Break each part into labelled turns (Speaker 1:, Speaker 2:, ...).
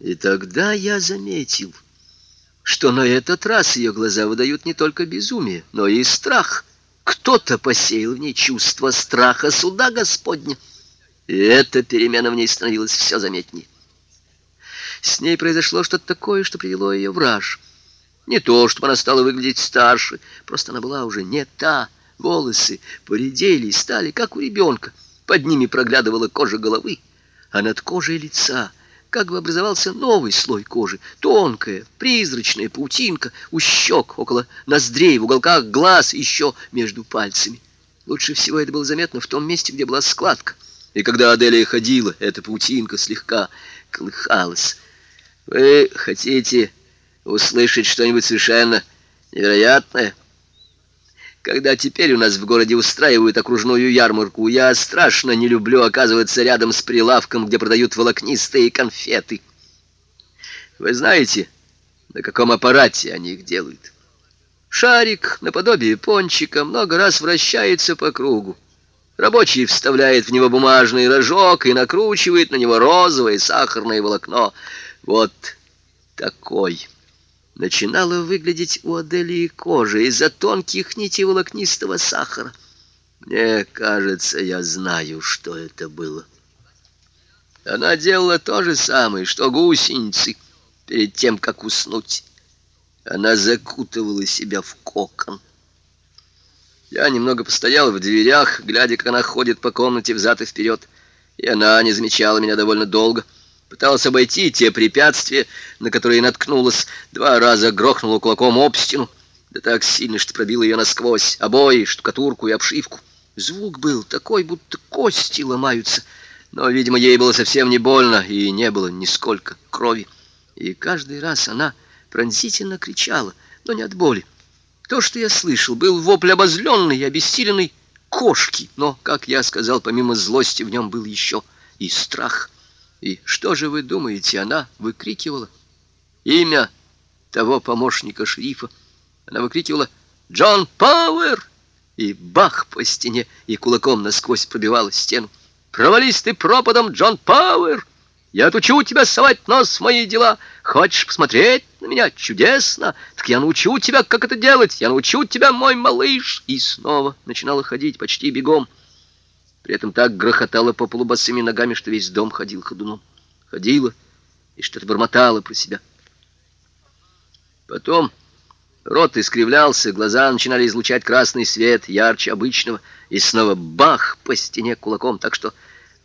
Speaker 1: И тогда я заметил, что на этот раз ее глаза выдают не только безумие, но и страх. Кто-то посеял в ней чувство страха суда Господня. И эта перемена в ней становилась все заметнее. С ней произошло что-то такое, что привело ее в раж. Не то, чтобы она стала выглядеть старше, просто она была уже не та. Волосы поредели и стали, как у ребенка. Под ними проглядывала кожа головы, а над кожей лица как бы образовался новый слой кожи, тонкая, призрачная паутинка у щек, около ноздрей, в уголках глаз, еще между пальцами. Лучше всего это было заметно в том месте, где была складка. И когда Аделия ходила, эта паутинка слегка колыхалась. «Вы хотите услышать что-нибудь совершенно невероятное?» Когда теперь у нас в городе устраивают окружную ярмарку, я страшно не люблю оказываться рядом с прилавком, где продают волокнистые конфеты. Вы знаете, на каком аппарате они их делают? Шарик, наподобие пончика, много раз вращается по кругу. Рабочий вставляет в него бумажный рожок и накручивает на него розовое сахарное волокно. Вот такой начинала выглядеть у Аделии кожа из-за тонких нитей волокнистого сахара. Мне кажется, я знаю, что это было. Она делала то же самое, что гусеницы, перед тем, как уснуть. Она закутывала себя в кокон. Я немного постоял в дверях, глядя, как она ходит по комнате взад и вперед, и она не замечала меня довольно долго — Пыталась обойти те препятствия, на которые наткнулась, два раза грохнула кулаком об стену, да так сильно, что пробила ее насквозь, обои, штукатурку и обшивку. Звук был такой, будто кости ломаются, но, видимо, ей было совсем не больно, и не было нисколько крови. И каждый раз она пронзительно кричала, но не от боли. То, что я слышал, был вопль обозленный и обессиленной кошки, но, как я сказал, помимо злости в нем был еще и страх — и что же вы думаете, она выкрикивала? Имя того помощника шерифа. Она выкрикивала «Джон Пауэр!» И бах по стене, и кулаком насквозь пробивала стену. «Провались ты пропадом, Джон Пауэр! Я отучу тебя совать нос в мои дела. Хочешь посмотреть на меня? Чудесно! Так я научу тебя, как это делать. Я научу тебя, мой малыш!» И снова начинала ходить почти бегом. При этом так грохотала по полу босыми ногами, что весь дом ходил ходуном. Ходила и что-то бормотала про себя. Потом рот искривлялся, глаза начинали излучать красный свет, ярче обычного, и снова бах по стене кулаком, так что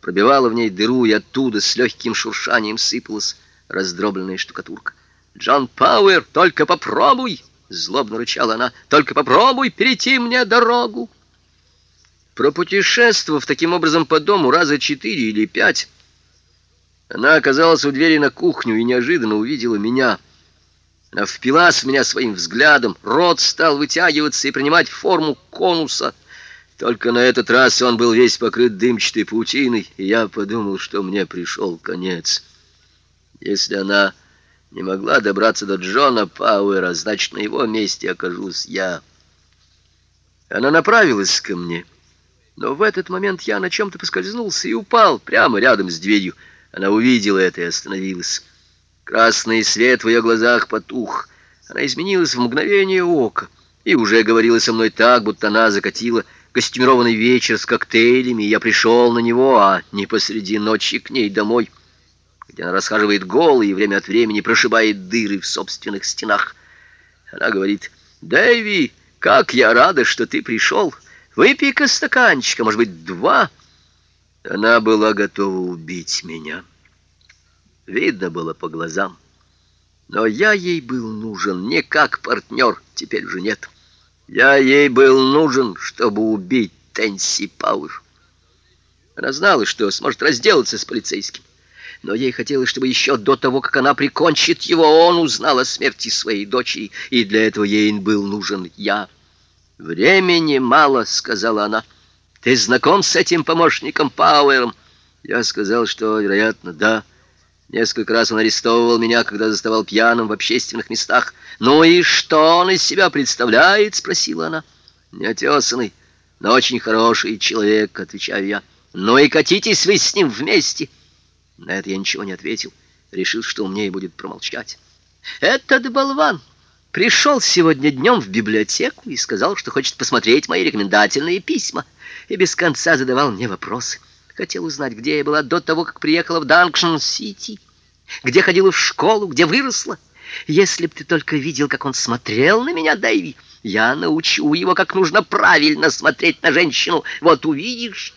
Speaker 1: пробивала в ней дыру, и оттуда с легким шуршанием сыпалась раздробленная штукатурка. «Джон Пауэр, только попробуй!» — злобно рычала она. «Только попробуй перейти мне дорогу!» Пропутешествовав таким образом по дому раза четыре или пять, она оказалась у двери на кухню и неожиданно увидела меня. Она впилась в меня своим взглядом, рот стал вытягиваться и принимать форму конуса. Только на этот раз он был весь покрыт дымчатой паутиной, и я подумал, что мне пришел конец. Если она не могла добраться до Джона Пауэра, значит, на его месте окажусь я. Она направилась ко мне — но в этот момент я на чем-то поскользнулся и упал прямо рядом с дверью. Она увидела это и остановилась. Красный свет в ее глазах потух. Она изменилась в мгновение ока и уже говорила со мной так, будто она закатила костюмированный вечер с коктейлями, и я пришел на него, а не посреди ночи к ней домой, где она расхаживает голой и время от времени прошибает дыры в собственных стенах. Она говорит, «Дэйви, как я рада, что ты пришел!» Выпей-ка стаканчика, может быть, два. Она была готова убить меня. Видно было по глазам. Но я ей был нужен не как партнер, теперь уже нет. Я ей был нужен, чтобы убить Тенси Пауэр. Она знала, что сможет разделаться с полицейским. Но ей хотелось, чтобы еще до того, как она прикончит его, он узнал о смерти своей дочери, и для этого ей был нужен я. «Времени мало», — сказала она. «Ты знаком с этим помощником Пауэром?» Я сказал, что, вероятно, да. Несколько раз он арестовывал меня, когда заставал пьяным в общественных местах. «Ну и что он из себя представляет?» — спросила она. «Неотесанный, но очень хороший человек», — отвечаю я. «Ну и катитесь вы с ним вместе». На это я ничего не ответил. решил, что умнее будет промолчать. Этот болван пришел сегодня днем в библиотеку и сказал, что хочет посмотреть мои рекомендательные письма, и без конца задавал мне вопросы. Хотел узнать, где я была до того, как приехала в Джанкшн-Сити, где ходила в школу, где выросла. Если б ты только видел, как он смотрел на меня, Дэйви, я научу его, как нужно правильно смотреть на женщину. Вот увидишь.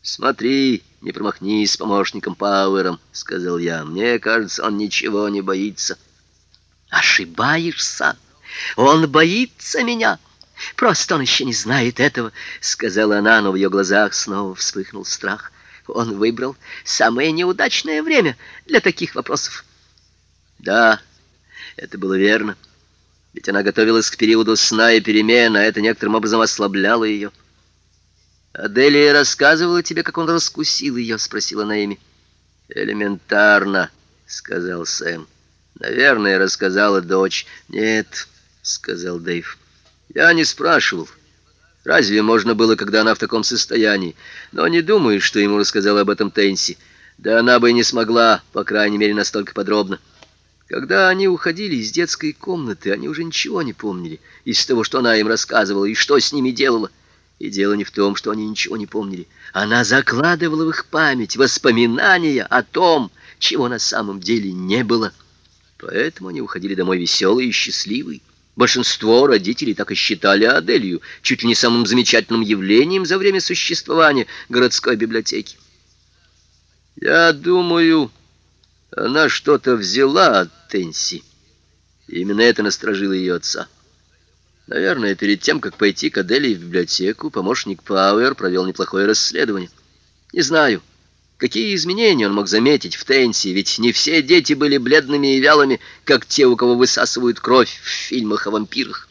Speaker 1: Смотри, не промахнись с помощником Пауэром, сказал я. Мне кажется, он ничего не боится. Ошибаешься. Он боится меня. Просто он еще не знает этого, сказала она, но в ее глазах снова вспыхнул страх. Он выбрал самое неудачное время для таких вопросов. Да, это было верно. Ведь она готовилась к периоду сна и перемен, а это некоторым образом ослабляло ее. «Аделия рассказывала тебе, как он раскусил ее?» — спросила Наэми. «Элементарно», — сказал Сэм. «Наверное, рассказала дочь». «Нет», — сказал Дэйв. «Я не спрашивал. Разве можно было, когда она в таком состоянии? Но не думаю, что ему рассказала об этом Тенси. Да она бы и не смогла, по крайней мере, настолько подробно». Когда они уходили из детской комнаты, они уже ничего не помнили из того, что она им рассказывала и что с ними делала. И дело не в том, что они ничего не помнили. Она закладывала в их память воспоминания о том, чего на самом деле не было. Поэтому они уходили домой веселые и счастливые. Большинство родителей так и считали Аделью чуть ли не самым замечательным явлением за время существования городской библиотеки. «Я думаю, она что-то взяла от Тенси. именно это насторожило ее отца. Наверное, перед тем, как пойти к Аделии в библиотеку, помощник Пауэр провел неплохое расследование. Не знаю, какие изменения он мог заметить в Тенси, ведь не все дети были бледными и вялыми, как те, у кого высасывают кровь в фильмах о вампирах.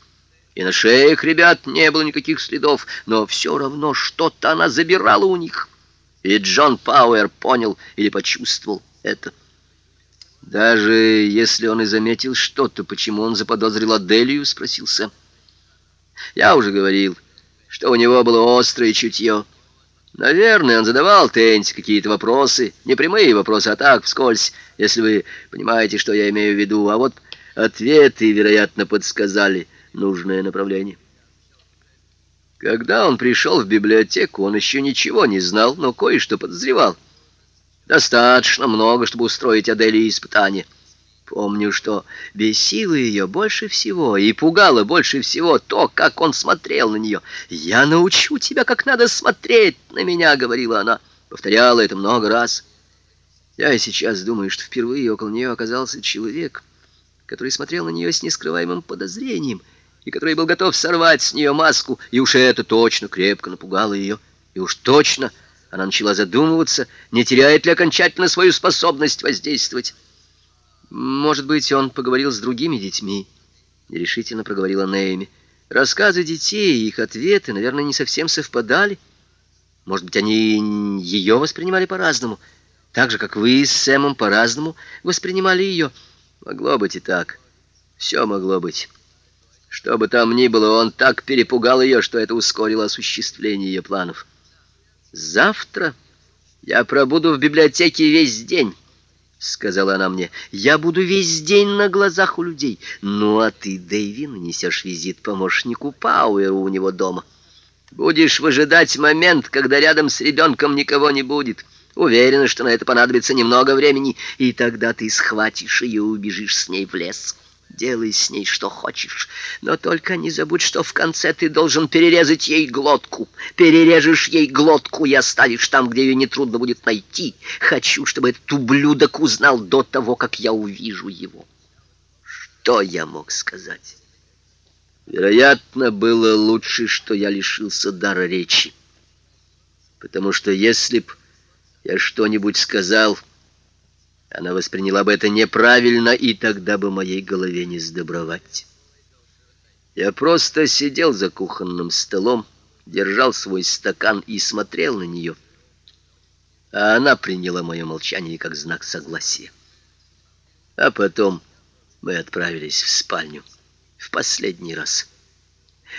Speaker 1: И на шеях ребят не было никаких следов, но все равно что-то она забирала у них. И Джон Пауэр понял или почувствовал это. «Даже если он и заметил что-то, почему он заподозрил Аделию?» — спросил Сэм. «Я уже говорил, что у него было острое чутье. Наверное, он задавал Тенси какие-то вопросы, не прямые вопросы, а так, вскользь, если вы понимаете, что я имею в виду. А вот ответы, вероятно, подсказали нужное направление». Когда он пришел в библиотеку, он еще ничего не знал, но кое-что подозревал. Достаточно много, чтобы устроить Аделии испытание. Помню, что бесило ее больше всего и пугало больше всего то, как он смотрел на нее. «Я научу тебя, как надо смотреть на меня», — говорила она. Повторяла это много раз. Я и сейчас думаю, что впервые около нее оказался человек, который смотрел на нее с нескрываемым подозрением и который был готов сорвать с нее маску, и уж это точно крепко напугало ее, и уж точно она начала задумываться, не теряет ли окончательно свою способность воздействовать. «Может быть, он поговорил с другими детьми?» — нерешительно проговорила Нейми. «Рассказы детей и их ответы, наверное, не совсем совпадали. Может быть, они ее воспринимали по-разному, так же, как вы с Сэмом по-разному воспринимали ее. Могло быть и так. Все могло быть. Что бы там ни было, он так перепугал ее, что это ускорило осуществление ее планов». «Завтра я пробуду в библиотеке весь день», — сказала она мне. «Я буду весь день на глазах у людей. Ну, а ты, Дэйви, нанесешь визит помощнику Пауэру у него дома. Будешь выжидать момент, когда рядом с ребенком никого не будет. Уверена, что на это понадобится немного времени, и тогда ты схватишь ее и убежишь с ней в лес». Делай с ней что хочешь, но только не забудь, что в конце ты должен перерезать ей глотку. Перережешь ей глотку и оставишь там, где ее нетрудно будет найти. Хочу, чтобы этот ублюдок узнал до того, как я увижу его. Что я мог сказать? Вероятно, было лучше, что я лишился дара речи. Потому что если б я что-нибудь сказал она восприняла бы это неправильно, и тогда бы моей голове не сдобровать. Я просто сидел за кухонным столом, держал свой стакан и смотрел на нее. А она приняла мое молчание как знак согласия. А потом мы отправились в спальню в последний раз.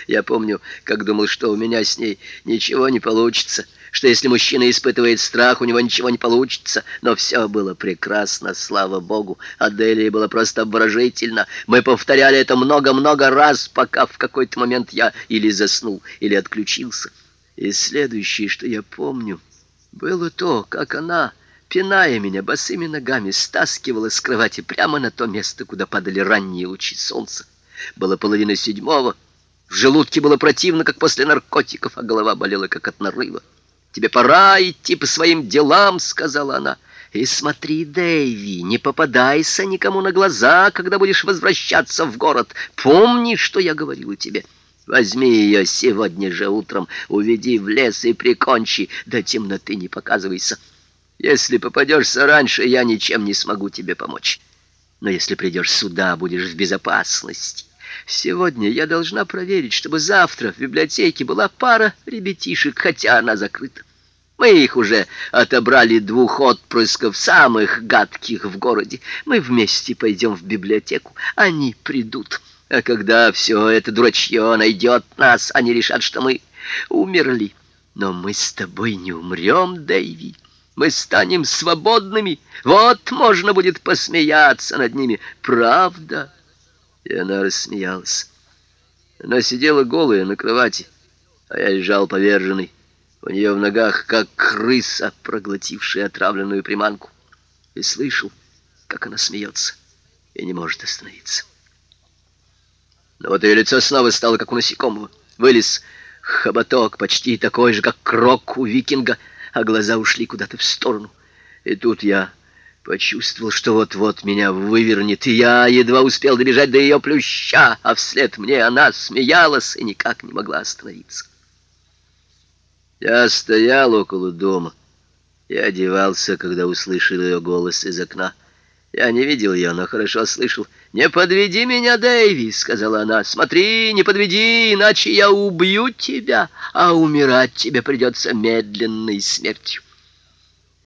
Speaker 1: Я помню, как думал, что у меня с ней ничего не получится — что если мужчина испытывает страх, у него ничего не получится. Но все было прекрасно, слава богу. Аделия была просто обворожительна. Мы повторяли это много-много раз, пока в какой-то момент я или заснул, или отключился. И следующее, что я помню, было то, как она, пиная меня босыми ногами, стаскивала с кровати прямо на то место, куда падали ранние лучи солнца. Было половина седьмого. В желудке было противно, как после наркотиков, а голова болела, как от нарыва. «Тебе пора идти по своим делам», — сказала она. «И смотри, Дэйви, не попадайся никому на глаза, когда будешь возвращаться в город. Помни, что я говорила тебе. Возьми ее сегодня же утром, уведи в лес и прикончи, до темноты не показывайся. Если попадешься раньше, я ничем не смогу тебе помочь. Но если придешь сюда, будешь в безопасности». Сегодня я должна проверить, чтобы завтра в библиотеке была пара ребятишек, хотя она закрыта. Мы их уже отобрали двух отпрысков, самых гадких в городе. Мы вместе пойдем в библиотеку, они придут. А когда все это дурачье найдет нас, они решат, что мы умерли. Но мы с тобой не умрем, Дэйви. Мы станем свободными. Вот можно будет посмеяться над ними. Правда? И она рассмеялась. Она сидела голая на кровати, а я лежал поверженный. У нее в ногах, как крыса, проглотившая отравленную приманку. И слышал, как она смеется и не может остановиться. Но вот ее лицо снова стало, как у насекомого. Вылез хоботок, почти такой же, как крок у викинга, а глаза ушли куда-то в сторону. И тут я Почувствовал, что вот-вот меня вывернет, и я едва успел добежать до ее плюща, а вслед мне она смеялась и никак не могла остановиться. Я стоял около дома и одевался, когда услышал ее голос из окна. Я не видел ее, но хорошо слышал. «Не подведи меня, Дэйви!» — сказала она. «Смотри, не подведи, иначе я убью тебя, а умирать тебе придется медленной смертью».